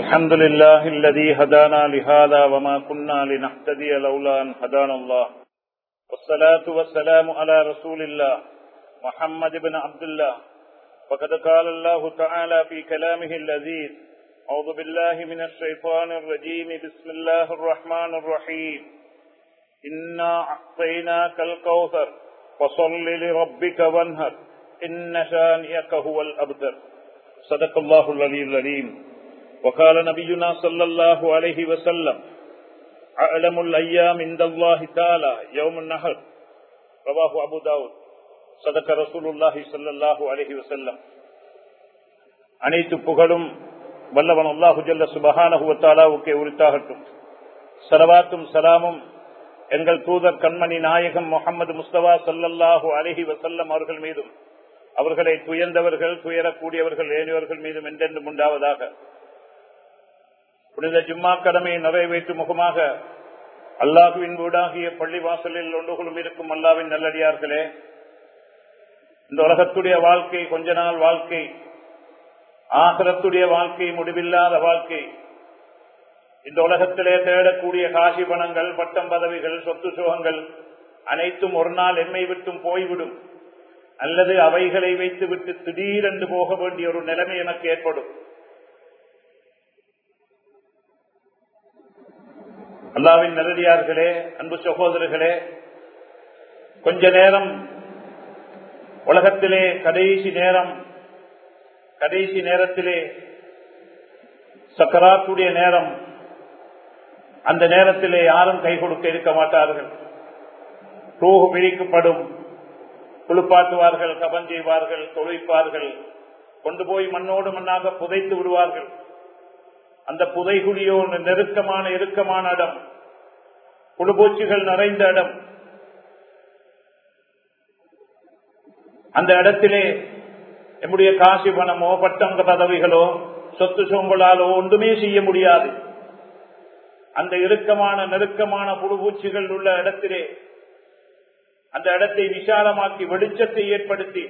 الحمد لله الذي هدانا لهذا وما كنا لنهتدي لولا أن هدانا الله. والصلاة والسلام على رسول الله محمد بن عبد الله. وقد قال الله تعالى في كلامه اللذيذ أعوذ بالله من الشيطان الرجيم. بسم الله الرحمن الرحيم. إنا أعطيناك الكوثر فصل لربك وانهر. إن شانئك هو الأبتر. صدق الله العلي العليم. وقال نبينا صلى الله عليه وسلم أعلم الأيام عند الله تعالى يوم النهر رواه أبو داود صدق رسول الله صلى الله عليه وسلم அனைத்து புகழும் வல்லவன் அல்லாஹு ஜல்ல சுபஹானகுவத்தாலாவுக்கே உரித்தாகட்டும் சலவாத்தும் சலாமும் எங்கள் தூதர் கண்மணி நாயகம் முகமது முஸ்தபா சல்லல்லாஹு அலஹி வசல்லம் அவர்கள் மீதும் அவர்களை துயர்ந்தவர்கள் துயரக்கூடியவர்கள் ஏனியவர்கள் மீதும் என்றென்றும் உண்டாவதாக புனித ஜும்மா கடமையை நிறைவேற்றும் முகமாக அல்லாஹுவின் வீடாகிய பள்ளி வாசலில் ஒன்றுகளும் இருக்கும் அல்லாவின் நல்லடியார்களே இந்த உலகத்துடைய வாழ்க்கை கொஞ்ச நாள் வாழ்க்கை ஆகலத்துடைய வாழ்க்கை முடிவில்லாத வாழ்க்கை இந்த உலகத்திலே தேடக்கூடிய காசி பணங்கள் பட்டம் பதவிகள் சொத்து சுகங்கள் அனைத்தும் ஒரு நாள் எம்மை விட்டும் போய்விடும். அல்லது அவைகளை வைத்துவிட்டு திடீரென்று போக வேண்டிய ஒரு நிலைமை எனக்கு ஏற்படும். அல்லாவின் நல்லடியார்களே அன்பு சகோதரர்களே கொஞ்ச நேரம் உலகத்திலே கடைசி நேரம் கடைசி நேரத்திலே சக்கராத்துடைய நேரம் அந்த நேரத்திலே யாரும் கை கொடுக்க இருக்க மாட்டார்கள். ரூஹு பிழிக்கப்படும் குளிப்பாட்டுவார்கள் கபன் செய்வார்கள் தொழிப்பார்கள் கொண்டு போய் மண்ணோடு மண்ணாக புதைத்து விடுவார்கள். அந்த புதைகுடியோ நெருக்கமான இறுக்கமான இடம். புழுபூச்சிகள் நிறைந்த இடம். அந்த இடத்திலே எம்முடைய காசி பணமோ பட்டம் பதவிகளோ சொத்து சோம்பலாலோ ஒன்றுமே செய்ய முடியாது. அந்த இறுக்கமான நெருக்கமான புழுபூச்சிகள் உள்ள இடத்திலே அந்த இடத்தை விசாலமாக்கி வெளிச்சத்தை ஏற்படுத்தி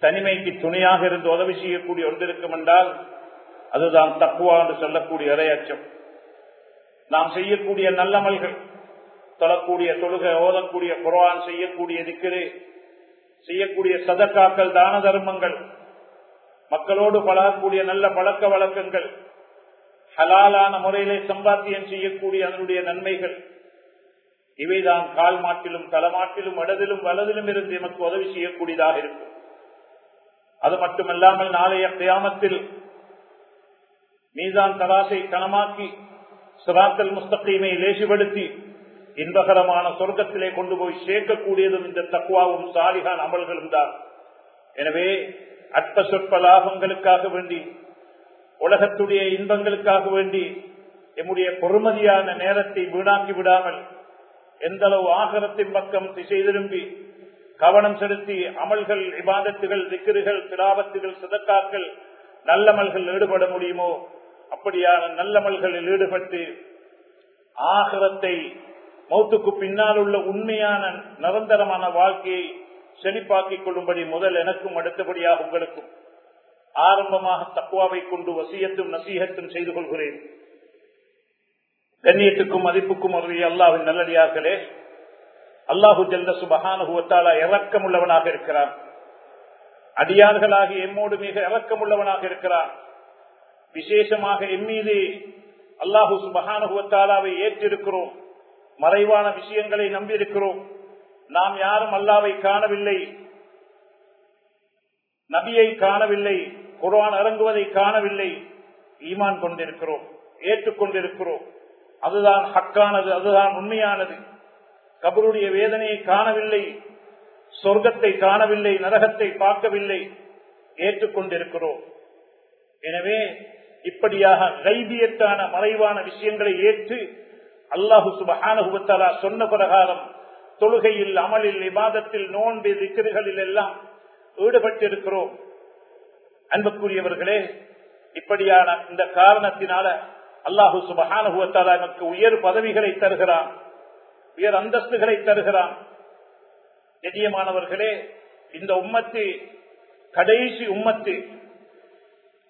தனிமைக்கு துணையாக இருந்து உதவி செய்யக்கூடிய ஒன்றிருக்கும் என்றால் அதுதான் தக்குவா என்று சொல்லக்கூடிய இரையச்சம் நாம் செய்யக்கூடிய நல்லமல்கள் தொழக்கூடிய தொழுகை ஓதக்கூடிய குரான் செய்யக்கூடிய திக்கிரு செய்யக்கூடிய சதக்காக்கள் தான தர்மங்கள் மக்களோடு பழகக்கூடிய நல்ல பழக்க வழக்கங்கள் ஹலாலான முறையிலே சம்பாத்தியம் செய்யக்கூடிய அதனுடைய நன்மைகள் இவைதான் கால் மாட்டிலும் தலமாட்டிலும் இடதிலும் வலதிலும் இருந்து எமக்கு உதவி செய்யக்கூடியதாக இருக்கும். அது மட்டுமல்லாமல் நாளைய தியாமத்தில் மீதான் தராசை கனமாக்கி சிராத்தல் முஸ்தகீமை லேசிப்படுத்தி இன்பகரமான சொர்க்கத்திலே கொண்டு போய் சேர்க்கக்கூடியதும் இந்த தக்குவாவும் சாலிகான் அமல்களும் தான் எனவே அற்ப சொற்ப லாபங்களுக்காக வேண்டி உலகத்துடைய இன்பங்களுக்காக வேண்டி எம்முடைய பொறுமதியான நேரத்தை வீணாக்கி விடாமல் எந்த அளவு ஆகரத்தின் பக்கம் திசை திரும்பி கவனம் செலுத்தி அமல்கள் விவாதத்துகள் திக்கிறுகள் திராபத்துகள் சிதக்காக்கள் நல்லமல்கள் ஈடுபட முடியுமோ அப்படியான நல்லமல்களில் ஈடுபட்டு ஆகரத்தை மௌத்துக்கு பின்னால் உள்ள உண்மையான நிரந்தரமான வாழ்க்கையை செழிப்பாக்கிக் கொள்ளும்படி முதல் எனக்கும் அடுத்தபடியாக உங்களுக்கும் ஆரம்பமாக தக்குவாவை கொண்டு வசியத்தும் நசீகத்தும் செய்து கொள்கிறேன். கண்ணியத்துக்கும் மதிப்புக்கும் ஒரு அல்லாஹின் நல்லடியார்களே அல்லாஹு ஜல்ல சுபகானுகுவத்தாலா இறக்கம் உள்ளவனாக இருக்கிறான். அடியார்களாகி எம்மோடு மிக இறக்கம் உள்ளவனாக இருக்கிறான். விசேஷமாக எம்மீது அல்லாஹு சுபகானுகுவத்தாலாவை ஏற்றிருக்கிறோம். மறைவான விஷயங்களை நம்பியிருக்கிறோம். நாம் யாரும் அல்லாவை காணவில்லை. நபியை காணவில்லை. குரான் இறங்குவதை காணவில்லை. ஈமான் கொண்டிருக்கிறோம். ஏற்றுக்கொண்டிருக்கிறோம் அதுதான் ஹக்கானது அதுதான் உண்மையானது. கபருடைய வேதனையை காணவில்லை. சொர்க்கத்தை காணவில்லை. நரகத்தை பார்க்கவில்லை. ஏற்றுக்கொண்டிருக்கிறோம் எனவே இப்படியாக கைதியத்தான மறைவான விஷயங்களை ஏற்று அல்லாஹு சுபஹானுபத்தாலா சொன்ன பிரகாரம் தொழுகையில் அமலில் விவாதத்தில் நோன்பு திக்கர்களில் எல்லாம் ஈடுபட்டிருக்கிறோம். அன்புக்குரியவர்களே இப்படியான இந்த காரணத்தினால அல்லாஹு சுபஹானுபத்தாலா நமக்கு உயர் பதவிகளை தருகிறான் உயர் அந்தஸ்துகளை தருகிறான். எதியமானவர்களே இந்த உம்மத்து கடைசி உம்மத்து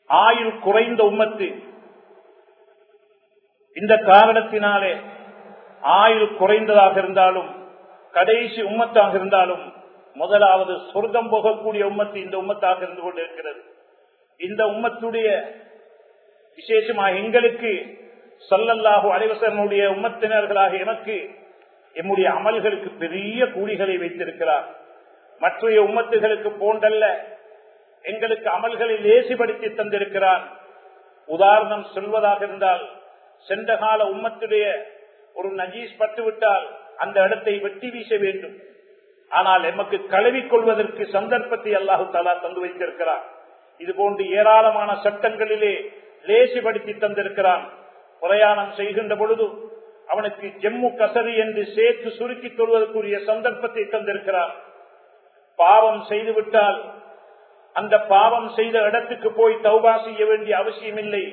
ஆயுள் குறைந்த உம்மத்து. இந்த காரணத்தினாலே ஆயுள் குறைந்ததாக இருந்தாலும் கடைசி உம்மத்தாக இருந்தாலும் முதலாவது சொர்க்கம் போகக்கூடிய உம்மத்து இந்த உம்மத்தாக இருந்து கொண்டிருக்கிறது. இந்த உம்மத்துடைய விசேஷமாக எங்களுக்கு சொல்லல்லாஹு அலைவசனுடைய உம்மத்தினர்களாக எனக்கு எம்முடைய அமல்களுக்கு பெரிய கூலிகளை வைத்திருக்கிறார். மற்றைய உம்மத்துகளுக்கு போன்றல்ல எங்களுக்கு அமல்களை லேசிப்படுத்தி தந்திருக்கிறான் உதாரணம் சொல்வதாக இருந்தால் சென்ற கால உம்மத்துடைய ஒரு நஜீஸ் பட்டுவிட்டால் அந்த இடத்தை வெட்டி வீச வேண்டும். ஆனால் எமக்கு கழுவி கொள்வதற்கு சந்தர்ப்பத்தை அல்லாஹு தாலா தந்து வைத்திருக்கிறார். இது போன்று ஏராளமான சட்டங்களிலே லேசிப்படுத்தி தந்திருக்கிறான். பிரயாணம் செய்கின்ற பொழுது அவனுக்கு ஜம்மு கசரி என்று சேர்த்து சுருக்கிக் கொள்வதற்குரிய சந்தர்ப்பத்தை தந்திருக்கிறான். பாவம் செய்துவிட்டால் அந்த பாவம் செய்த இடத்துக்கு போய் தௌபா செய்ய வேண்டிய அவசியம் இல்லை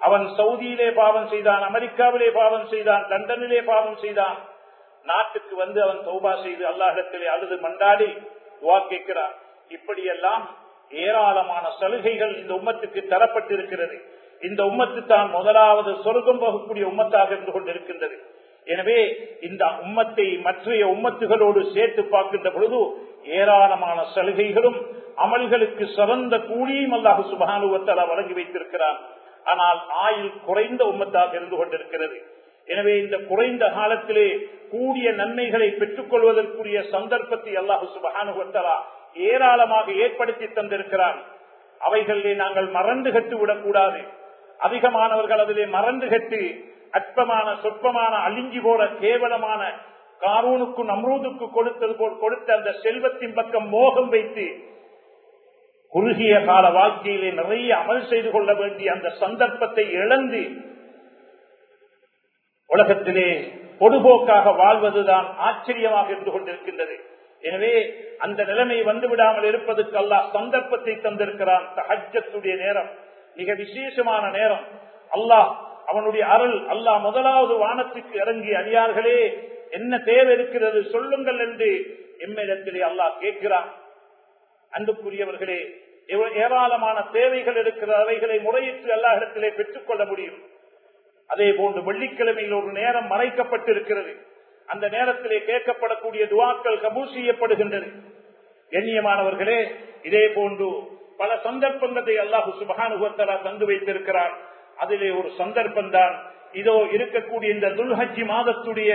அவன் சவுதியிலே பாவம் செய்தான் அமெரிக்காவிலே பாவம் செய்தான் லண்டனிலே பாவம் செய்தான். நாட்டுக்கு வந்து அவன் தௌபா செய்து அல்லாஹிடத்திலே அழுது மண்டாடி துவா கேட்கிறான். இப்படியெல்லாம் ஏராளமான சலுகைகள் இந்த உம்மத்துக்கு தரப்பட்டிருக்கிறது. இந்த உம்மத்து தான் முதலாவது சொர்க்கம் போகக்கூடிய உம்மத்தாக இருந்து கொண்டிருக்கின்றது. எனவே இந்த உம்மத்தை மற்றைய உம்மத்துகளோடு சேர்த்து பார்க்கின்ற பொழுது ஏராளமான சலுகைகளும் அமல்களுக்கு சிறந்த கூலியும் அல்லாஹு சுபானுவத்தால் வழங்கி வைத்திருக்கிறார் ஆனால் ஆயுள் குறைந்த உம்மத்தாக இருந்து கொண்டிருக்கிறது. எனவே இந்த குறைந்த காலத்திலே கூடிய நன்மைகளை பெற்றுக் கொள்வதற்குரிய சந்தர்ப்பத்தை அல்லாஹு சுபகானுவத்தலா ஏராளமாக ஏற்படுத்தி தந்திருக்கிறான். அவைகளிலே நாங்கள் மறந்து கட்டு விடக்கூடாது. அதிகமானவர்கள் அதிலே மறந்து கட்டு அற்பமான சொற்பமான அழிஞ்சி போல கேவலமான காரூனுக்கும் நம்ரூதுக்கு கொடுத்தது போல் கொடுத்த அந்த செல்வத்தின் பக்கம் மோகம் வைத்து குறுகிய கால வாழ்க்கையிலே நிறைய அமல் செய்து கொள்ள வேண்டிய அந்த சந்தர்ப்பத்தை இழந்து உலகத்திலே பொதுபோக்காக வாழ்வதுதான் ஆச்சரியமாக இருந்து கொண்டிருக்கின்றது. எனவே அந்த நிலைமை வந்துவிடாமல் இருப்பதற்கு அல்லா சந்தர்ப்பத்தை தந்திருக்கிறான். தஹஜத்துடைய நேரம் மிக விசேஷமான நேரம். அல்லாஹ் அவனுடைய அருள் அல்லாஹ் முதலாவது வானத்துக்கு இறங்கி அடியார்களே என்ன தேவை இருக்கிறது சொல்லுங்கள் என்று எம்மிடத்திலே அல்லாஹ் கேட்கிறான். அன்புக்குரியவர்களே ஏராளமான தேவைகள் இருக்கிற அவைகளை முறையிட்டு எல்லா பெற்றுக் கொள்ள முடியும். அதே போன்று வெள்ளிக்கிழமையில் ஒரு நேரம் மறைக்கப்பட்டிருக்கிறது. அந்த நேரத்திலே கேட்கப்படக்கூடிய துவாக்கள் கபூல் செய்யப்படுகின்றது. கண்ணியமானவர்களே இதே போன்று பல சந்தர்ப்பங்களை அல்லாஹு சுபகானுபத்தலா தந்து வைத்திருக்கிறார் அதிலே ஒரு சந்தர்ப்பம் தான் இதோ இருக்கக்கூடிய இந்த துல்ஹஜி மாதத்துடைய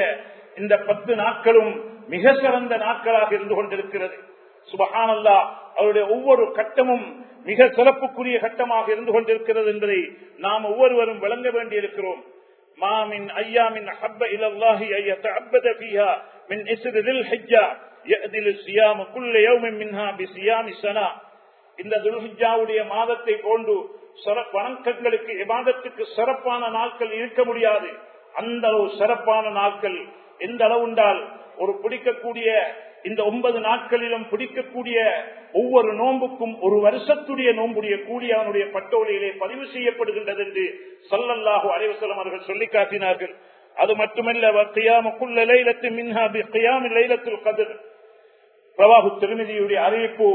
இந்த பத்து நாட்களும் மிக சிறந்த நாட்களாக இருந்து கொண்டிருக்கிறது. சுபஹானல்லா அவருடைய ஒவ்வொரு கட்டமும் மிக சிறப்புக்குரிய கட்டமாக இருந்து கொண்டிருக்கிறது என்பதை நாம் ஒவ்வொருவரும் விளங்க வேண்டியிருக்கிறோம். மாமின் ஐயாமின் அஹப்ப இலல்லாஹி ஐயத்தஅப்பத ஃபீஹா மின் இஸ்ரி தில் ஹஜ்ஜா யஅதில் சியாம குல்ல யௌமின் மின்ஹா பிசியாமி ஸனா இந்த துல்ஹிஜ்ஜாவுடைய மாதத்தை போன்று வணக்கங்களுக்கு விவாதத்துக்கு சிறப்பான நாட்கள் இருக்க முடியாது. அந்த சிறப்பான நாட்கள் எந்த அளவு உண்டால் ஒரு பிடிக்கக்கூடிய இந்த ஒன்பது நாட்களிலும் பிடிக்கக்கூடிய ஒவ்வொரு நோன்புக்கும் ஒரு வருஷத்துடைய நோன்புடைய கூலி அவனுடைய பட்டோலையிலே பதிவு செய்யப்படுகின்றது என்று சொல்லல்லாஹு அலைவசலம் அவர்கள் சொல்லி காட்டினார்கள். அது மட்டுமல்ல பிரவாகு திருமதியுடைய அறிவிப்பு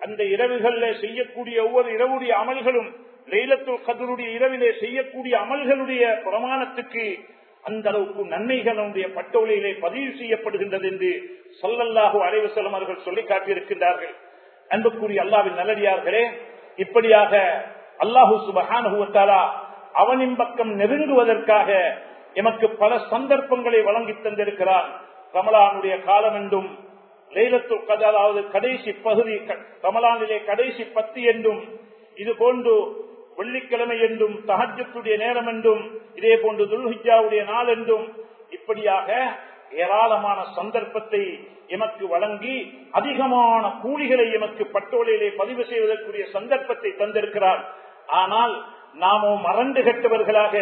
அந்த இரவுகளில் செய்யக்கூடிய ஒவ்வொரு இரவுடைய அமல்களும் லைலத்துல் கதருடைய இரவிலே செய்யக்கூடிய அமல்களுடைய பிரமாணத்துக்கு அந்த அளவுக்கு நன்மைகளுடைய பட்டோலையிலே பதிவு செய்யப்படுகின்றது என்று சொல்லல்லாஹு அலைவசலம் அவர்கள் சொல்லி காட்டியிருக்கின்றார்கள். அன்புக்குரிய அல்லாவின் நல்லடியார்களே இப்படியாக அல்லாஹு சுபஹானுவத்தாலா அவனின் பக்கம் நெருங்குவதற்காக எமக்கு பல சந்தர்ப்பங்களை வழங்கி தந்திருக்கிறான். ரமலானுடைய காலம் என்றும் லைலத்து அதாவது கடைசி பகுதி ரமலானிலே கடைசி பத்து என்றும் இது போன்று வெள்ளிக்கிழமை என்றும் தகஜத்துடைய நேரம் என்றும் இதே போன்று துல்ஹிஜாவுடைய நாள் என்றும் இப்படியாக ஏராளமான சந்தர்ப்பத்தை எமக்கு வழங்கி அதிகமான கூலிகளை எமக்கு பட்டோலையிலே பதிவு செய்வதற்குரிய சந்தர்ப்பத்தை தந்திருக்கிறார். ஆனால் நாமோ மறந்து கட்டவர்களாக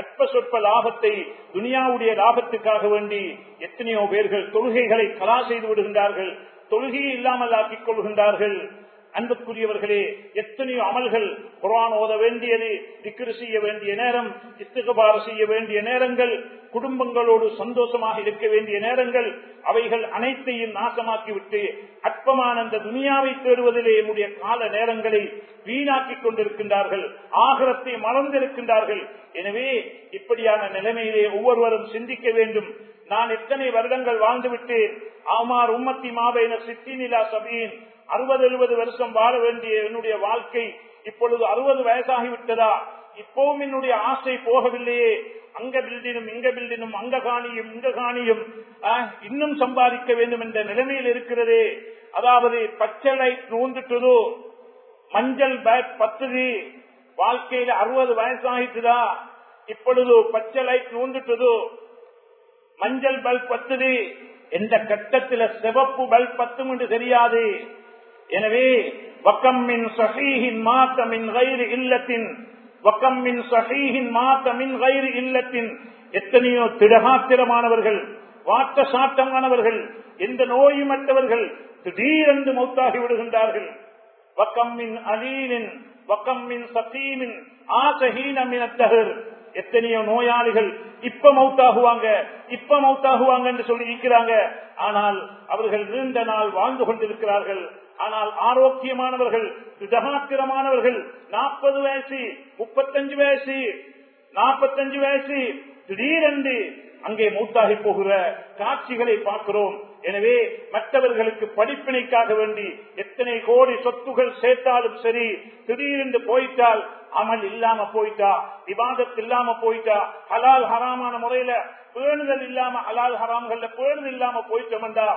அற்ப சொற்ப லாபத்தை துனியாவுடைய லாபத்துக்காக வேண்டி எத்தனையோ பேர்கள் தொழுகைகளை கலா செய்து விடுகின்றார்கள் தொழுகையை இல்லாமல் ஆக்கிக் கொள்கின்றார்கள். அன்புக்குரியவர்களே எத்தனையோ அமல்கள் குரான் ஓத வேண்டியது திக்ரு செய்ய வேண்டிய நேரம் இஸ்திகபார செய்ய வேண்டிய நேரங்கள் குடும்பங்களோடு சந்தோஷமாக இருக்க வேண்டிய நேரங்கள் அவைகள் அனைத்தையும் நாசமாக்கிவிட்டு அற்பமான அந்த துனியாவை தேடுவதிலே என்னுடைய கால நேரங்களை வீணாக்கிக் கொண்டிருக்கின்றார்கள் ஆகரத்தை மறந்திருக்கின்றார்கள். எனவே இப்படியான நிலைமையிலே ஒவ்வொருவரும் சிந்திக்க வேண்டும். நான் எத்தனை வருடங்கள் வாழ்ந்துவிட்டு அமார் ஆமார் உம்மத்தி மாபைன சித்தினிலா சபையின் அறுபது எழுபது வருஷம் வாழ வேண்டிய என்னுடைய வாழ்க்கை இப்பொழுது அறுபது வயசாகிவிட்டதா? இப்பவும் என்னுடைய ஆசை போகவில்லையே. அங்க பில்டினும் இங்க பில்டினும் அங்க காணியும் இங்க காணியும் இன்னும் சம்பாதிக்க வேண்டும் என்ற நிலைமையில் இருக்கிறதே. அதாவது பச்சை லைட் நூந்துட்டதோ. மஞ்சள் பேக் பத்துது. வாழ்க்கையில அறுபது வயசாகிட்டுதா? இப்பொழுது பச்சை லைட் நூந்துட்டதோ. மஞ்சள் பல்ப் பத்துது. எந்த கட்டத்தில் சிவப்பு பல்ப் பத்தும் என்று தெரியாது. எனவே வக்கம்மின் சஹீஹின் மாத்தமின் கயிறு இல்லத்தின் வக்கம்மின் சஹீஹின் மாத்தமின் கயிறு இல்லத்தின் எத்தனையோ திடகாத்திரமானவர்கள் வாட்ட சாட்டமானவர்கள் எந்த நோயுமற்றவர்கள் திடீரென்று மௌத்தாகி விடுகின்றார்கள். வக்கம்மின் அலீனின் வக்கம்மின் சத்தீமின் ஆசஹீனமினத்தகர் எத்தனையோ நோயாளிகள் இப்ப மௌத்தாகுவாங்க இப்ப மௌத்தாகுவாங்க என்று சொல்லி இருக்கிறாங்க. ஆனால் அவர்கள் நீண்ட நாள் வாழ்ந்து கொண்டிருக்கிறார்கள். ஆனால் ஆரோக்கியமானவர்கள் ஜகாத்திரமானவர்கள் நாற்பது வயசு முப்பத்தஞ்சு வயசு நாற்பத்தஞ்சு வயசு திடீரென்று அங்கே மூத்தாகி போகிற காட்சிகளை பார்க்கிறோம். எனவே மற்றவர்களுக்கு படிப்பினைக்காக வேண்டி எத்தனை கோடி சொத்துகள் சேர்த்தாலும் சரி திடீரென்று போயிட்டால் அமல் இல்லாம போயிட்டா விவாதத்து இல்லாம போயிட்டா ஹலால் ஹராமான முறையில பேணுதல் இல்லாம ஹலால் ஹராம்கள்ல பேணுதல் இல்லாம போயிட்டோம்டா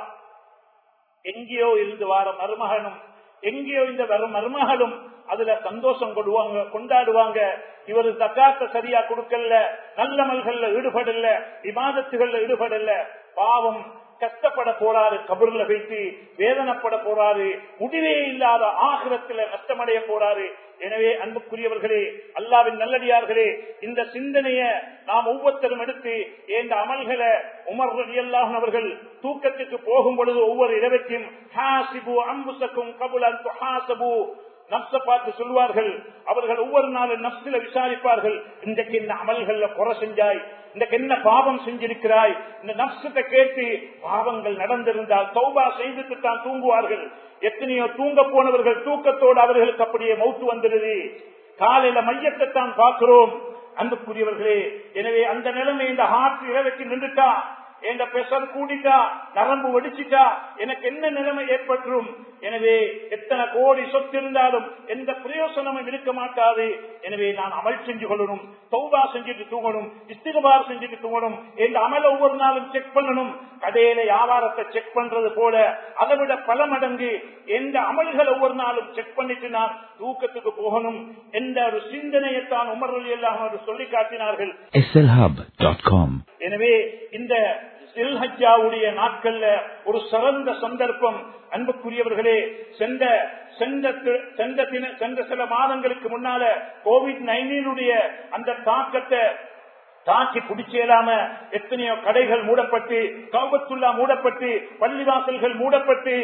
எங்கேயோ இருந்து வார மருமகனும் எங்கேயோ இந்த வரும் மருமகளும் அதுல சந்தோஷம் கொடுவாங்க கொண்டாடுவாங்க. இவர் தக்காத்த சரியா கொடுக்கல நல்லமல்கள்ல ஈடுபடல விவாதத்துகள்ல ஈடுபடல. பாவம் கஷ்டப்பட போறாரு கபூர்ல வைத்து வேதனைப்பட போறாரு முடிவே இல்லாத ஆகிரத்துல நஷ்டமடைய போறாரு. எனவே அன்புக்குரியவர்களே அல்லாவின் நல்லடியார்களே இந்த சிந்தனைய நாம் ஒவ்வொருத்தரும் எடுத்து இந்த அமல்களை உமர் ரலியல்லாஹு அவர்கள் தூக்கத்துக்கு போகும் பொழுது ஒவ்வொரு இரவைக்கும் ஹாசிபு அம்புசக்கும் கபுலன் துஹாசபு நப்ச பார்த்து சொல்வார்கள் அவர்கள் ஒவ்வொரு நாளும் நப்சில விசாரிப்பார்கள். இன்றைக்கு இந்த அமல்கள்ல குறை செஞ்சாய் இன்றைக்கு என்ன பாவம் செஞ்சிருக்கிறாய்? இந்த நப்சத்தை கேட்டு பாவங்கள் நடந்திருந்தால் சௌபா செய்துட்டு தான் தூங்குவார்கள். எத்தனையோ தூங்க போனவர்கள் தூக்கத்தோடு அவர்களுக்கு அப்படியே மௌத்து வந்துடுது. காலையில மையத்தை தான் பார்க்கிறோம். அன்புக்குரியவர்களே எனவே அந்த நிலைமை இந்த ஹார்ட் இரவைக்கு நின்றுட்டா என்ற பெசர் கூடிட்டா நரம்பு வெடிச்சிட்டா எனக்கு என்ன நிலைமை ஏற்பட்டுரும்? எனவே எத்தனை கோடி சொத்து இருந்தாலும் எந்த பிரயோசனமும் இருக்க மாட்டாது. எனவே நான் அமல் செஞ்சு கொள்ளணும் தௌபா செஞ்சுட்டு தூங்கணும் இஸ்திகபார் செஞ்சுட்டு தூங்கணும் என்ற அமல ஒவ்வொரு நாளும் செக் பண்ணணும். கடையில வியாபாரத்தை செக் பண்றது போல அதை விட பல மடங்கு எந்த அமல்கள் ஒவ்வொரு நாளும் செக் பண்ணிட்டு நான் தூக்கத்துக்கு போகணும் என்ற ஒரு சிந்தனையைத்தான் உமர்கள் எல்லாம் சொல்லி காட்டினார்கள். எனவே இந்த தில்ஹஜாவுடைய நாட்கள்ல ஒரு சிறந்த சந்தர்ப்பம். அன்புக்குரியவர்களே சென்ற சென்ற சென்ற சென்ற சில மாதங்களுக்கு முன்னால கோவிட் நைன்டீனுடைய அந்த தாக்கத்தை தாக்கி பிடிச்சேலாம எத்தனையோ கடைகள் மூடப்பட்டு கௌபத்துல்லா மூடப்பட்டு பள்ளிவாசல்கள் மூடப்பட்டு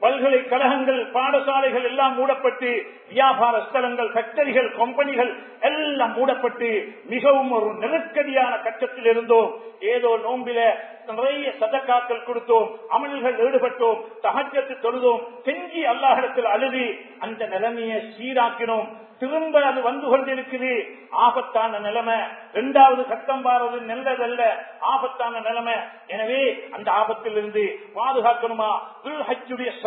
பல்கலைக்கழகங்கள் பாடசாலைகள் எல்லாம் மூடப்பட்டு வியாபார ஸ்தலங்கள் ஃபேக்டரிகள் கம்பெனிகள் எல்லாம் மூடப்பட்டு மிகவும் ஒரு நெருக்கடியான கட்டத்தில் இருந்தோம். ஏதோ நோம்பில நிறைய சதக்காக்கள் கொடுத்தோம் அமல்கள் ஈடுபட்டோம் தகச்சத்து தொழுதோம் செஞ்சி அல்லாஹிடத்தில் அழுதி அந்த நிலைமையை சீராக்கினோம். திரும்ப அது வந்து கொண்டிருக்குது. ஆபத்தான நிலைமை. இரண்டாவது சட்டம் பாருவது நல்லதல்ல. ஆபத்தான நிலைமை. எனவே அந்த ஆபத்தில் இருந்து பாதுகாக்கணுமா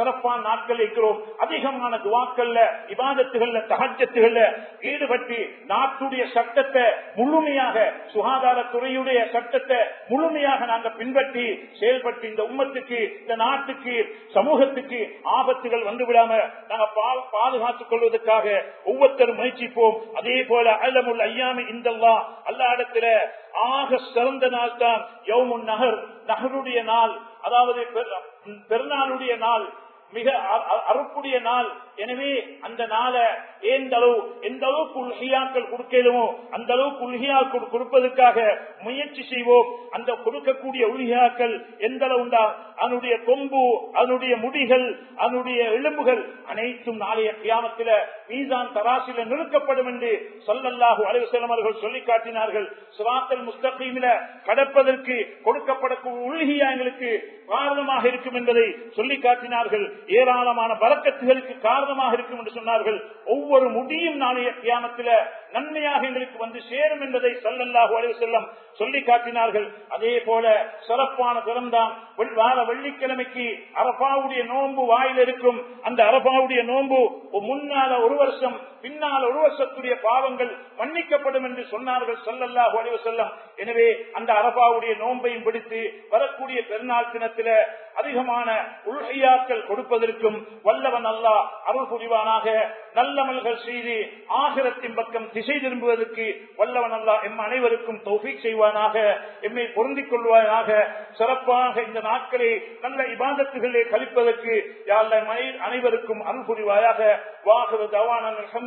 சிறப்பான நாட்கள் இருக்கிறோம். அதிகமான துவாக்கள்ல விவாதத்துகள்ல தகஜத்துகள்ல ஈடுபட்டு நாட்டுடைய சட்டத்தை முழுமையாக சுகாதாரத்துறையுடைய சட்டத்தை முழுமையாக நாங்க பின்பற்றி செயல்பட்டு இந்த உம்மத்துக்கு இந்த நாட்டுக்கு சமூகத்துக்கு ஆபத்துகள் வந்து விடாம நாங்க பா- பாதுகாத்துக் கொள்வதற்காக ஒவ்வொருத்தரும் முயற்சிப்போம். அதே போல அலமுல் ஐயாமி இந்தல்லா அல்லா இடத்துல ஆக சிறந்த நாள் தான் யவுமுன் நகர் நகருடைய நாள் அதாவது பெருநாளுடைய நாள் மிக அ- அறுப்புடைய நாள். எனவே அந்த நாளை எந்த அளவு எந்த அளவுக்கு உள்கியாக்கள் கொடுக்கலுமோ அந்த அளவுக்கு உள்கியாக்கள் கொடுப்பதற்காக முயற்சி செய்வோம். அந்த கொடுக்கக்கூடிய உள்கியாக்கள் எந்த அளவு அதனுடைய கொம்பு அதனுடைய முடிகள் அதனுடைய எலும்புகள் அனைத்தும் நாளைய கியாமத்தில மீசான் தராசில நிறுக்கப்படும் என்று சொல்லல்லாஹு அலைவசலம் அவர்கள் சொல்லி காட்டினார்கள். சுராத்தல் முஸ்தகீமில கடப்பதற்கு கொடுக்கப்படக்கூடிய உள்கியா எங்களுக்கு காரணமாக இருக்கும் என்பதை சொல்லி காட்டினார்கள். ஏராளமான பறக்கத்துகளுக்கு சாதகமாக இருக்கும் என்று சொன்னார்கள். ஒவ்வொரு முடியும் நாளைய கியாமத்தில நன்மையாக எங்களுக்கு வந்து சேரும் என்பதை சொல்லல்லாஹு அலைவு செல்லம் சொல்லி காட்டினார்கள். அதே போல சிறப்பான திறம்தான். வார வெள்ளிக்கிழமைக்கு அரபாவுடைய நோன்பு வாயில் இருக்கும். அந்த அரபாவுடைய நோன்பு முன்னால ஒரு வருஷம் பின்னால் ஒரு வருஷத்துடைய பாவங்கள் மன்னிக்கப்படும் என்று சொன்னார்கள் சொல்லல்லாஹு அலைவு செல்லம் எனவே அந்த அரபாவுடைய நோன்பையும் பிடித்து வரக்கூடிய பெருநாள் தினத்தில அதிகமான உள்கையாக்கள் கொடுப்பதற்கும் வல்லவன் அல்லா அருள் புரிவானாக. நல்லமல்கள் செய்து ஆகிரத்தின் பக்கம் திசை திரும்புவதற்கு வல்லவன் அல்லா எம் அனைவருக்கும் தௌஃபீக் செய்வானாக. எம்மை பொருந்திக் கொள்வானாக. சிறப்பாக இந்த நாட்களை நல்ல இபாதத்துகளை கழிப்பதற்கு யாழ் அனைவருக்கும் அருள் புரிவாயாக. வாகவ தவான